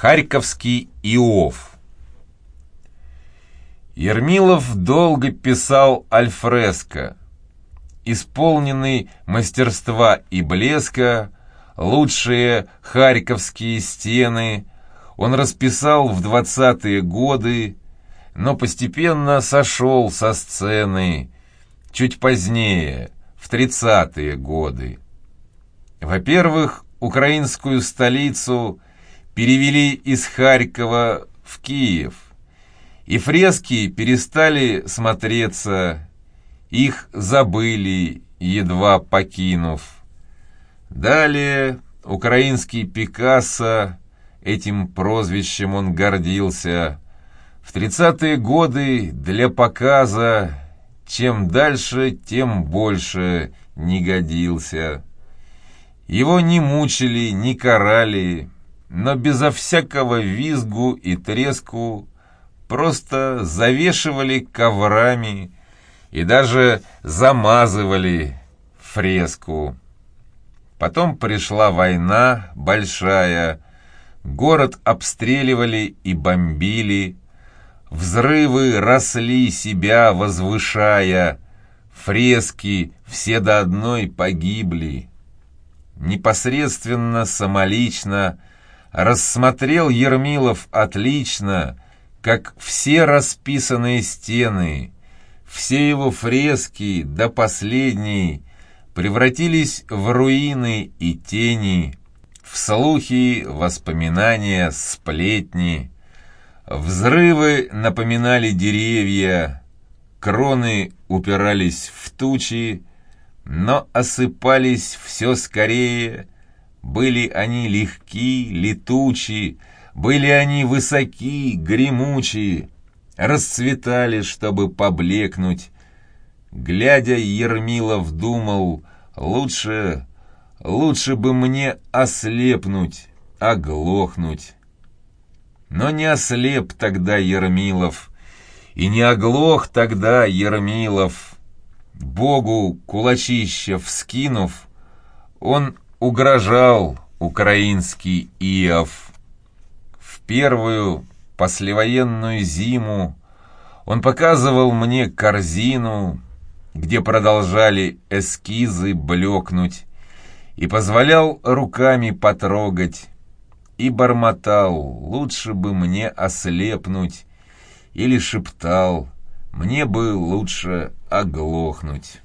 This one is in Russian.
Харьковский Иов Ермилов долго писал альфреско. Исполненный мастерства и блеска, лучшие харьковские стены он расписал в двадцатые годы, но постепенно сошел со сцены чуть позднее, в тридцатые годы. Во-первых, украинскую столицу перевели из Харькова в Киев – и фрески перестали смотреться, их забыли, едва покинув. Далее украинский Пикассо, этим прозвищем он гордился, в тридцатые годы для показа чем дальше, тем больше не годился. Его не мучили, не карали, но безо всякого визгу и треску просто завешивали коврами и даже замазывали фреску. Потом пришла война большая, город обстреливали и бомбили, взрывы росли себя возвышая, фрески все до одной погибли. Непосредственно, самолично рассмотрел Ермилов отлично — как все расписанные стены, все его фрески до последней превратились в руины и тени, в слухи, воспоминания, сплетни. Взрывы напоминали деревья, кроны упирались в тучи, но осыпались все скорее, были они легки, летучи, были они высоки, гремучие, расцветали, чтобы поблекнуть. Глядя, Ермилов думал, лучше, лучше бы мне ослепнуть, оглохнуть. Но не ослеп тогда Ермилов, и не оглох тогда Ермилов. Богу кулачище вскинув, он угрожал украинский Иов первую послевоенную зиму он показывал мне корзину, где продолжали эскизы блекнуть, и позволял руками потрогать, и бормотал, лучше бы мне ослепнуть, или шептал, мне бы лучше оглохнуть.